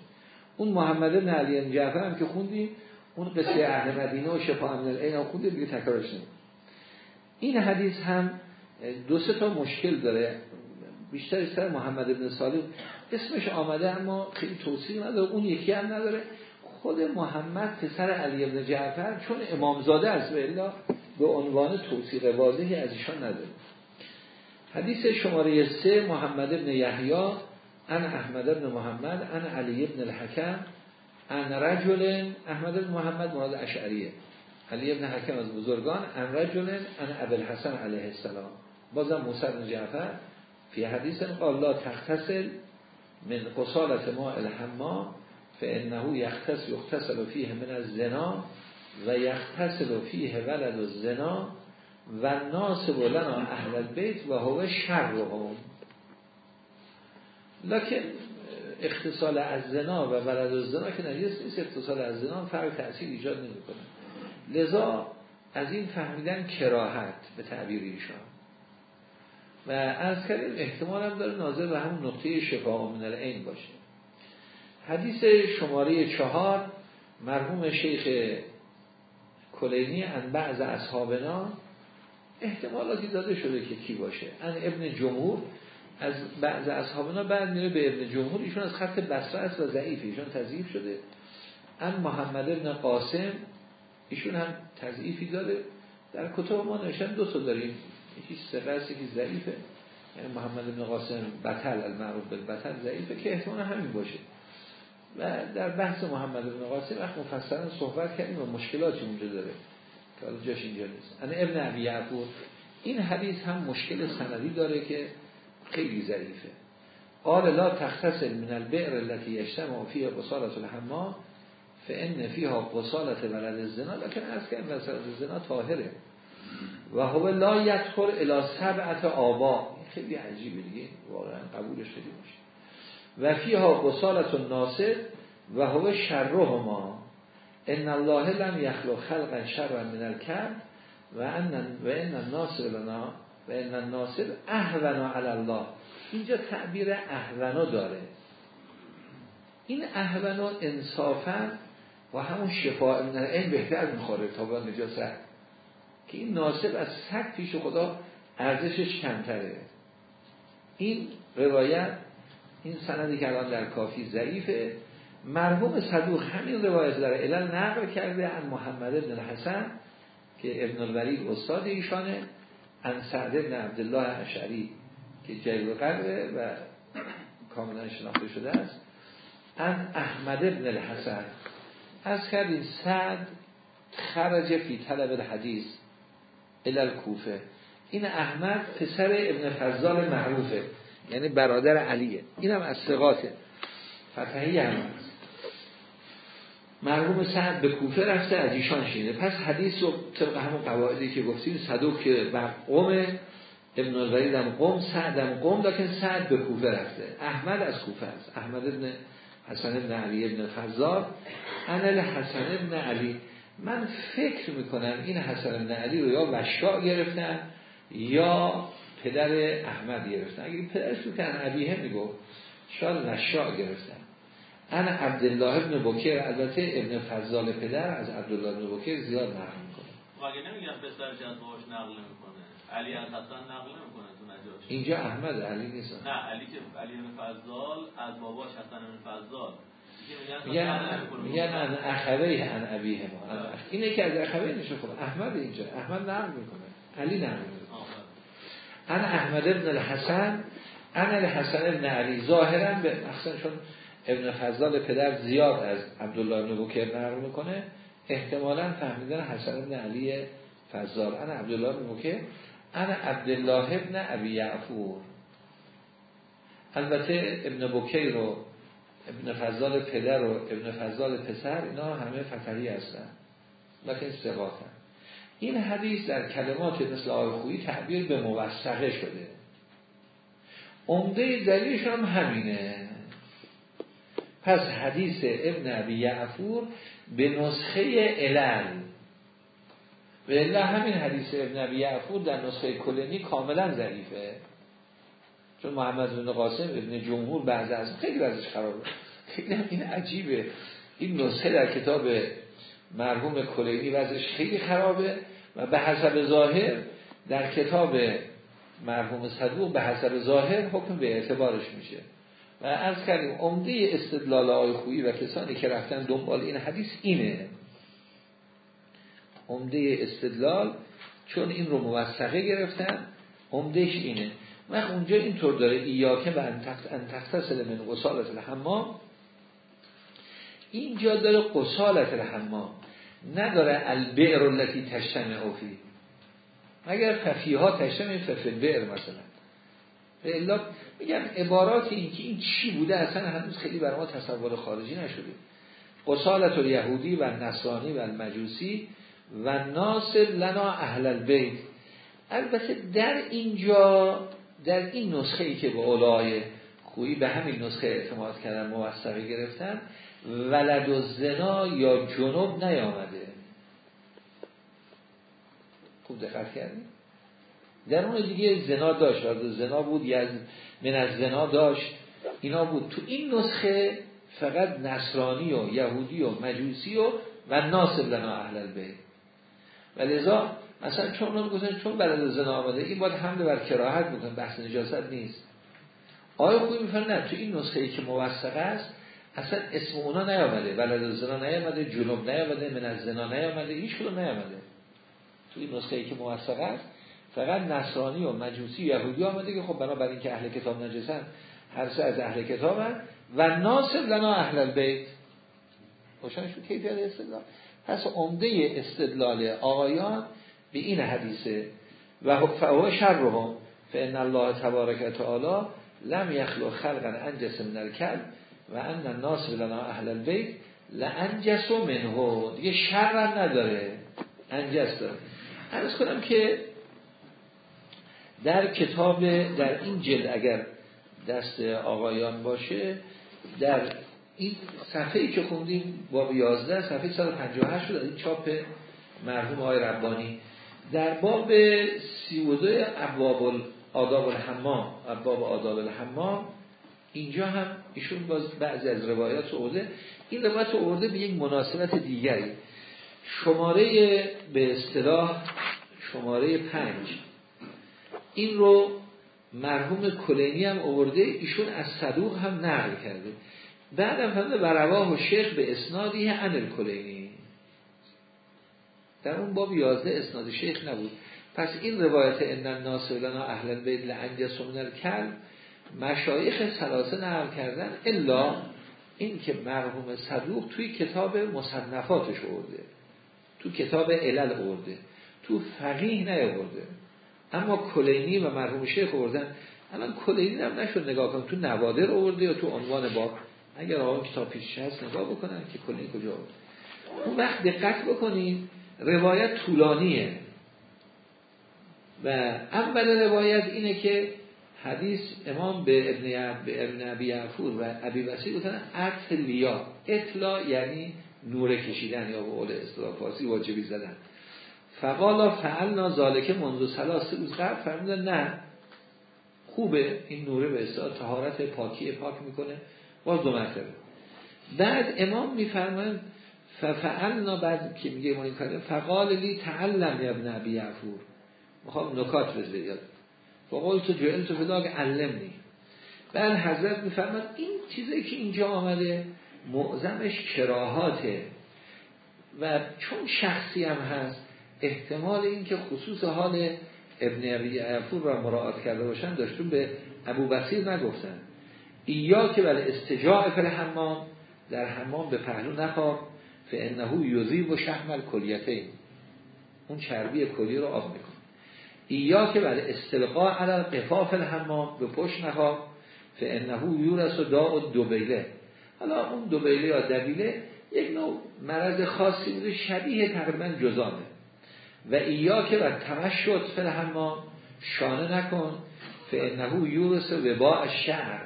اون محمد بن علی جعفر هم که خوندیم اون قصه اهل مدینه و شفا من العین خونده دیگه تکرارش این حدیث هم دو سه تا مشکل داره. بیشتر سر محمد ابن سالم اسمش آمده اما خیلی توصیق نداره. اون یکی هم نداره. خود محمد پسر علی ابن جعفر چون امامزاده است و به عنوان توصیق واضحی از ایشان نداره حدیث شماره سه محمد ابن یحیی ان احمد ابن محمد ان علی ابن الحکم ان رجل احمد ابن محمد مراد اشعریه علی ابن حکم از بزرگان ان رجل ان ابل حسن علیه السلام. بازم موسی بن جعفر. فی حدیث قال لا تختصل من قصالت ما الحما فانه یختص یختصل فیه من الزنا و یختصل فیه ولد الزنا و ناسب لنا اهل البیت و هو شرهم. لکن اختصال از زنا و ولد الزنا که نجس نیست اختصال از زنا فرق تأثیر ایجاد نمی‌کنه. لذا از این فهمیدن کراهت به تعبیر ایشان. و از کردیم احتمال هم داره ناظر به همون نقطه شفا من العین باشه. حدیث شماره چهار مرحوم شیخ کلینی ان بعض اصحابنا احتمالاتی داده شده که کی باشه. ان ابن جمهور از بعض اصحابنا بعد میره به ابن جمهور. ایشون از خط بصره است و ضعیف ایشون تضعیف شده. ان محمد ابن قاسم ایشون هم تضعیفی داره در کتب ما نوشتن دو تا داریم. یکی سقه است یکی ضعیفه. یعنی محمد ابن قاسم بطل المعروف بالبطل ضعیفه که احتمال همین باشه. و در بحث محمد ابن قاسم وقت مفصلا صحبت کردیم و مشکلاتی اونجا داره که حالا جاش اینجا نیست. انا ابن عبی یعفور این حدیث هم مشکل سندی داره که خیلی ضعیفه. قال لا تختصل من البئر التي يجتمع فيها قصالة الحما فان فيها قصالة ولد الزنا لكن از که ولد الزنا طاهره. و هو لا یدخل الى سبعت آبا خیلی عجیبه دیگه واقعا قبولش خیلی باشه. و فیها قصالت الناصر و هو شرهما ان الله لم یخلق خلقا شر من الکر و ان و لنا و ان الناصر اهونا علی الله. اینجا تعبیر اهونا داره. این اهونا انصافا و همون شفاء این بهتر می‌خوره تا با نجاست. که این ناصب از سک پیش خدا ارزشش کمتره. این روایت این سندی که الان در کافی ضعیفه. مرحوم صدوق همین روایت در علل نقل کرده ان محمد بن حسن که ابن الولید استاد ایشانه ان سعد بن عبدالله اشعری که جیب قلبه و کاملا شناخته شده است. ان احمد بن الحسن. از کردیم سعد خرج فی طلب الحدیث الال کوفه این احمد پسر ابن فضال معروفه. یعنی برادر علیه. اینم از ثقاته. فتحی هم هست مرحوم سعد به کوفه رفته از ایشان شینه پس حدیث رو طبق همون قواعدی که گفتیم که بر قوم ابن الولید هم قوم سعد هم قوم لیکن سعد به کوفه رفته. احمد از کوفه است. احمد ابن حسن ابن علی ابن فضال انل حسن ابن علی. من فکر می‌کنم این حسن ابن علی رو یا وشا گرفتن یا پدر احمد گرفتن. اگه پدرش که عبیه میگو شاید وشا گرفتن. انا عبدالله ابن بکر البته ابن فضال پدر از عبدالله ابن بکر زیاد نقل می‌کنه. مگه نمیگن پسر که از باباش نقل نمی‌کنه علی از حسن نقل نمی‌کنه تو نجاش اینجا احمد علی نیست. نه علی که علی ابن فضال از باباش حسن ابن فضال. میگن ان اخوه ان ابیه ما. اینه که از اخوه نشه خود احمد اینجا. احمد نقل می‌کنه. علی نقل می‌کنه. ان احمد ابن الحسن ان الحسن ابن علی. ظاهرا به مخصوصا چون ابن فضال پدر زیاد از عبدالله ابن بکر نقل می‌کنه احتمالا فهمیدن حسن ابن علی فضال. انا عبدالله ابن بکر انا عبدالله ابن ابی یعفور. البته ابن بکر رو ابن فضال پدر و ابن فضال پسر اینا همه فتحی هستن لیکن ثقاتن این حدیث در کلمات مثل آقای خویی تعبیر به موثقه شده. عمده دلیلش هم همینه. پس حدیث ابن عبی یعفور به نسخه علل. و الا همین حدیث ابن عبی یعفور در نسخه کلنی کاملا ضعیفه. چون محمد بن قاسم ابن جمهور بعض از خیلی ازش خرابه خیلی این عجیبه. این نسخه در کتاب مرحوم کلینی وضعش خیلی خرابه. و به حسب ظاهر در کتاب مرحوم صدوق به حسب ظاهر حکم به اعتبارش میشه. و از کردیم عمده استدلال آقای خویی و کسانی که رفتن دنبال این حدیث اینه. عمده استدلال چون این رو موثقه گرفتن عمدهش اینه. وقت اونجا اینطور داره ایاکه و انتختصل من قصالت الحمام. اینجا داره قصالت الحمام. نداره البعر التي تشتم اوفی مگر ففیها تشتم ففی البعر مثلا. الا میگم عبارات این که این چی بوده اصلا هنوز خیلی برای ما تصور خارجی نشده. قصالت الیهودی و نصرانی و المجوسی و ناصر لنا اهل البیت. البته در اینجا در این نسخه ای که به اولای خویی به همین نسخه اعتماد کردن موثقی گرفتن ولد و زنا یا جنوب نیامده. خوب دقت کردیم در اون دیگه زنا داشت ولد زنا بود یا من از زنا داشت. اینا بود. تو این نسخه فقط نصرانی و یهودی و مجوسی و و ناصب لنا اهل البیت. و لذا مثلا چون اون گفتن چون بلد زنا آمده این باید حمله بر کراهت می‌کنه بحث نجاست نیست. آیا خوبی میفرن نه تو این نسخه ای که موثقه است اصلا اسم اونا نیامده بلد زنا نیامده جنوب نیامده من از زنا نیامده هیچ کدوم نیامده. تو این نسخه ای که موثقه است فقط نصرانی و مجوسی یهودی آمده که خب بنابراین که اهل کتاب نجسن هر سه از اهل کتاب و ناصر لنا اهل البیت. روشن شد کیفیت استدلال؟ پس عمده استدلال آقایان به این حدیثه. و فهو شرهم. فان الله تبارک و تعالی لم یخلو خلقا انجس من الکل و ان الناس لنا اهل البیت لانجس منه. دیگه شر نداره. انجس داره. عرض کنم که در کتاب در این جلد اگر دست آقایان باشه در این صفحه ای که خوندیم باب 11 صفحه 158 شد این چاپ مرحوم آقای ربانی. در باب 32 ابواب آداب الحمام ابواب آداب الحمام اینجا هم ایشون باز بعضی از روایات آورده. این روایت آورده به یک مناسبت دیگری. شماره به اصطلاح شماره پنج. این رو مرحوم کلینی هم آورده ایشون از صدوق هم نقل کرده. بعد هم فرمده و رواه و شیخ به اسنادی انل کلینی. در اون باب یازده اسناد شیخ نبود. پس این روایت ان الناس لنا اهل البیت لانجس من الکل مشایخ سلاسه نقل کردن الا این که مرحوم صدوق توی کتاب مصنفاتش آورده. تو کتاب علل آورده. تو فقیه نیاورده. اما کلینی و مرحوم شیخ آوردن. الان کلینی هم نشد نگاه کن تو نوادر آورده یا تو عنوان باب اگر آقا کتاب پیش هست نگاه بکنن که کلینی کجا آورده. اون وقت دقت بکنید روایت طولانیه. و اول روایت اینه که حدیث امام به ابن به ابن ابی عفور و ابی وسیع گفتن اطلیا اطلا یعنی نور کشیدن یا به قول اصطلاح فارسی واجبی زدن. فقالا فعلنا ذالکه منذ سلاس روز قبل. فرمودن نه خوبه این نوره به اصطلاح طهارت پاکی پاک می‌کنه. باز دو مرتبه. بعد امام میفرمایند ففعلنا بعد که میگه ما این کاره فقال لی تعلم ابن ابی عفور می‌خوام نکات بزده فقال تو جوئل تو فداگ علمنی. بعد حضرت میفرماد این چیزی که اینجا آمده معظمش کراهاته و چون شخصی هم هست احتمال این که خصوص حال ابن عفور را مراعات کرده باشن داشتون به ابو بصیر نگفتن. ایا که بله استجاع فل حمام در حمام به پهلو نخواب فانه یذیب و شحمل کلیتین اون چربی کلی رو آب می‌کنه. ایا که بله استلقاء علی قفاف الحمام به پشت نخواب فانه یورس و داء دوبیله حالا اون دوبیله یا دبیله یک نوع مرض خاصی بوده شبیه تقریبا جزامه. و ایا که بر تمشد فل حمام شانه نکن فانه یورس و وباء شعر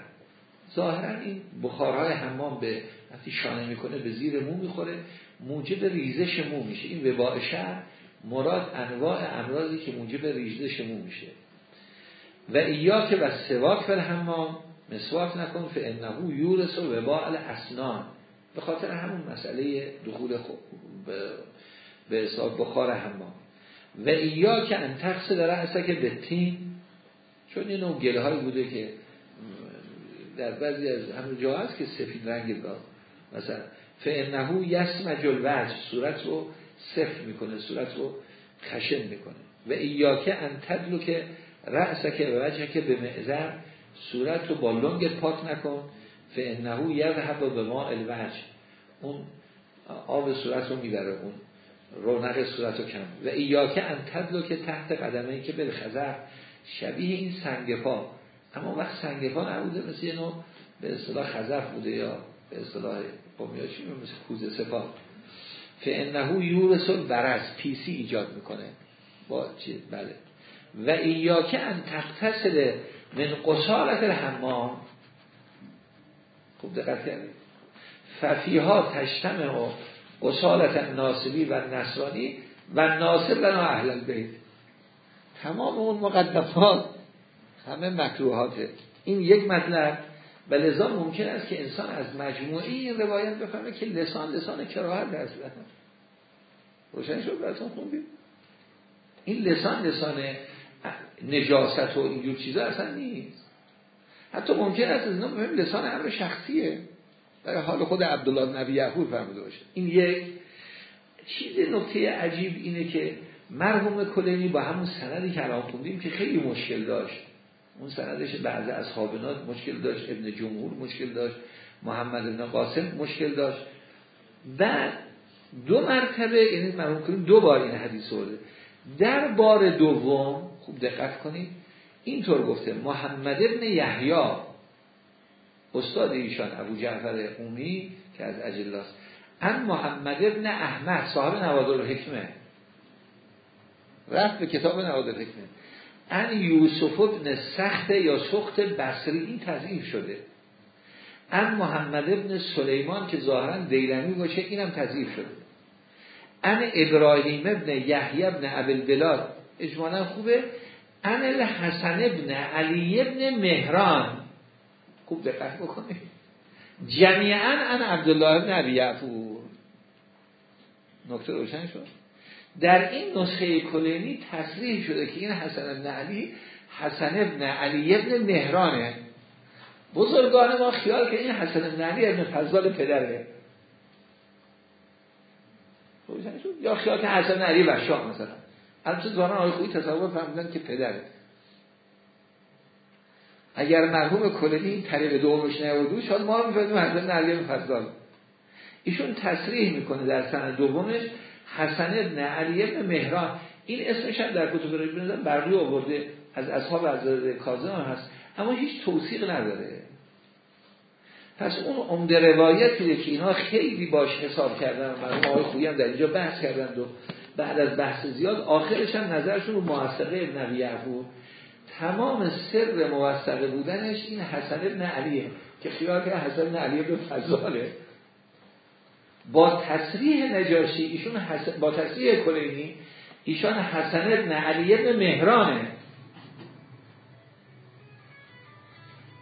ظاهرا این بخارهای حمام به وقتی شانه می‌کنه به زیر مو می‌خوره موجب ریزش مو میشه. این وباء شهر مراد انواع امراضی که موجب ریزش مو میشه. و ایا که و سواک فر حمام مسواک نکن فانه یورس و وباء الاسنان. به خاطر همون مسئله دخول خو... به حساب بخار حمام. و ایا که انتقص داره که به تین چون این نوع گله های بوده که در بعضی از همون جا هست که سفید رنگ دار. مثلا فانه یسمج الوجه صورت رو صفر می‌کنه صورت رو خشن می‌کنه. و ایاکه انتدلو که رأسکه و وجه که به معذر صورت رو با لنگ پاک نکن فانه یذهب به ما الوجه. اون آب صورت رو می‌بره اون رونق صورت رو کم. و ایاکه انتدلو که تحت قدمه که بالخزر شبیه این سنگ پا اما وقت سنگ پا نبوده مثل یه نوع به اصطلاح خزف بوده یا به اصطلاح قومی مثل کوزه سپاه. فانه یورسل برز پیسی ایجاد می‌کنه. با چی؟ بله. و ایاکه ان تقتصل من قصالت الحمام. خوب دقت کردید. ففیها تشتم و قصالت ناصبی و نصرانی و ناصب لنا اهل البیت. تمام اون مقدمات همه مکروهاته. این یک مطلب. و لذا ممکن است که انسان از مجموعه این روایت بفهمه که لسان لسان کراهت درست روشن شد براتون خوندیم. این لسان لسان نجاست و اینجور چیزا اصلا نیست. حتی ممکن است از اینا لسان امر شخصیه. برای حال خود عبدالله نبی یعقوب فرموده باشه. این یک چیز نکته عجیب اینه که مرحوم کلینی با همون سندی که الان خوندیم که خیلی مشکل داشت. اون سندش بعض اصحابنات مشکل داشت ابن جمهور مشکل داشت محمد ابن قاسم مشکل داشت. بعد دو مرتبه یعنی مرحوم کلینی دو بار این حدیث ورده در بار دوم خوب دقت کنید اینطور گفته محمد ابن یحیی استاد ایشان ابو جعفر قومی که از اجلاس ان محمد ابن احمد صاحب نوادر حکمه رفت به کتاب نوادر حکمه ان یوسف ابن سخت یا سخت بصری این تضعیف شده. ان محمد ابن سلیمان که ظاهرا دیلمی باشه اینم تضعیف شده. ان ابراهیم ابن یحیی ابن ابل اجمالا خوبه. ان الحسن ابن علی ابن مهران خوب دقت بکنید. جمیعا ان عبدالله ابن عبی نکته روشن شد؟ در این نسخه کلینی تصریح شده که این حسن ابن علی حسن ابن علی ابن مهرانه. بزرگان ما خیال که این حسن ابن علی ابن فضال پدره. یا خیال که حسن علی و شاه مثلا. البته دوران آقای خویی تصور فهمیدن که پدره. اگر مرحوم کلینی این طریق دومش نیاوردو شاید ما هم می‌فهمیم حسن علی ابن فضال. ایشون تصریح می‌کنه در سند دومش حسن ابن علی ابن مهران. این اسمش هم در کتب ابن برقی آورده از اصحاب از کاظم هست اما هیچ توصیق نداره. پس اون عمده روایتیه که اینا خیلی باش حساب کردن مرحوم آقای خویی هم در اینجا بحث کردند و بعد از بحث زیاد آخرش هم نظرشون رو موثقه نبی یعقوب. تمام سر موثقه بودنش این حسن ابن علیه که خیال که حسن ابن علی ابن فضاله. با تصریح نجاشی ایشون با تصریح کلینی ایشان حسن ابن علی ابن مهرانه.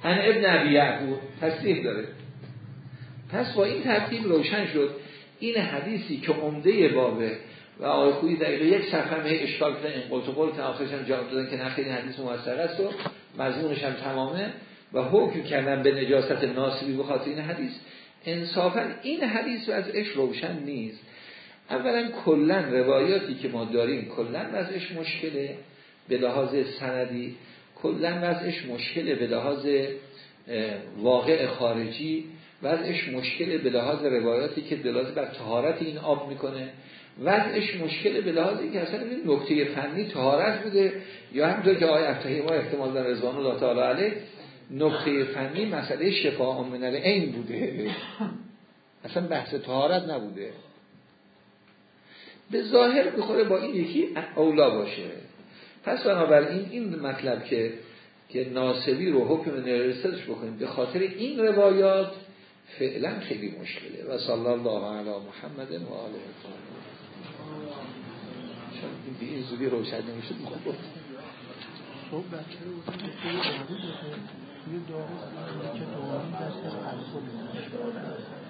ان ابن عبی یعقوب تصریح داره. پس با این ترتیب روشن شد. این حدیثی که عمده بابه و آقای خویی دقیقه یک صفحه مه اشکال کنه این قلت قلت آخرش هم جواب دادن که نخیلی حدیث موثق است و مضمونش هم تمامه و حکم کردن به نجاست ناصبی بخاطر این حدیث. انصافا این حدیث ازش روشن نیست. اولا کلا روایاتی که ما داریم کلا وضعش مشکله به لحاظ سندی کلا وضعش مشکله به لحاظ واقع خارجی وضعش مشکله به لحاظ روایاتی که دلالت بر طهارت این آب می‌کنه. وضعش مشکله به لحاظ اینکه اصلا این نکته فنی طهارت بوده یا همونطور که آقای افتحی ما احتمال در رضوان الله تعالی علیه نقطه فنی مسئله شفا من این بوده. اصلا بحث طهارت نبوده. به ظاهر بخوره با این یکی اولا باشه. پس بنابراین این مطلب که که ناسبی رو حکم نرسلش بکنیم به خاطر این روایات فعلا خیلی مشکله. و صلی الله علی محمد و آله چون به این زودی روشن نمی‌شد. خب یه دارو که دارو دست از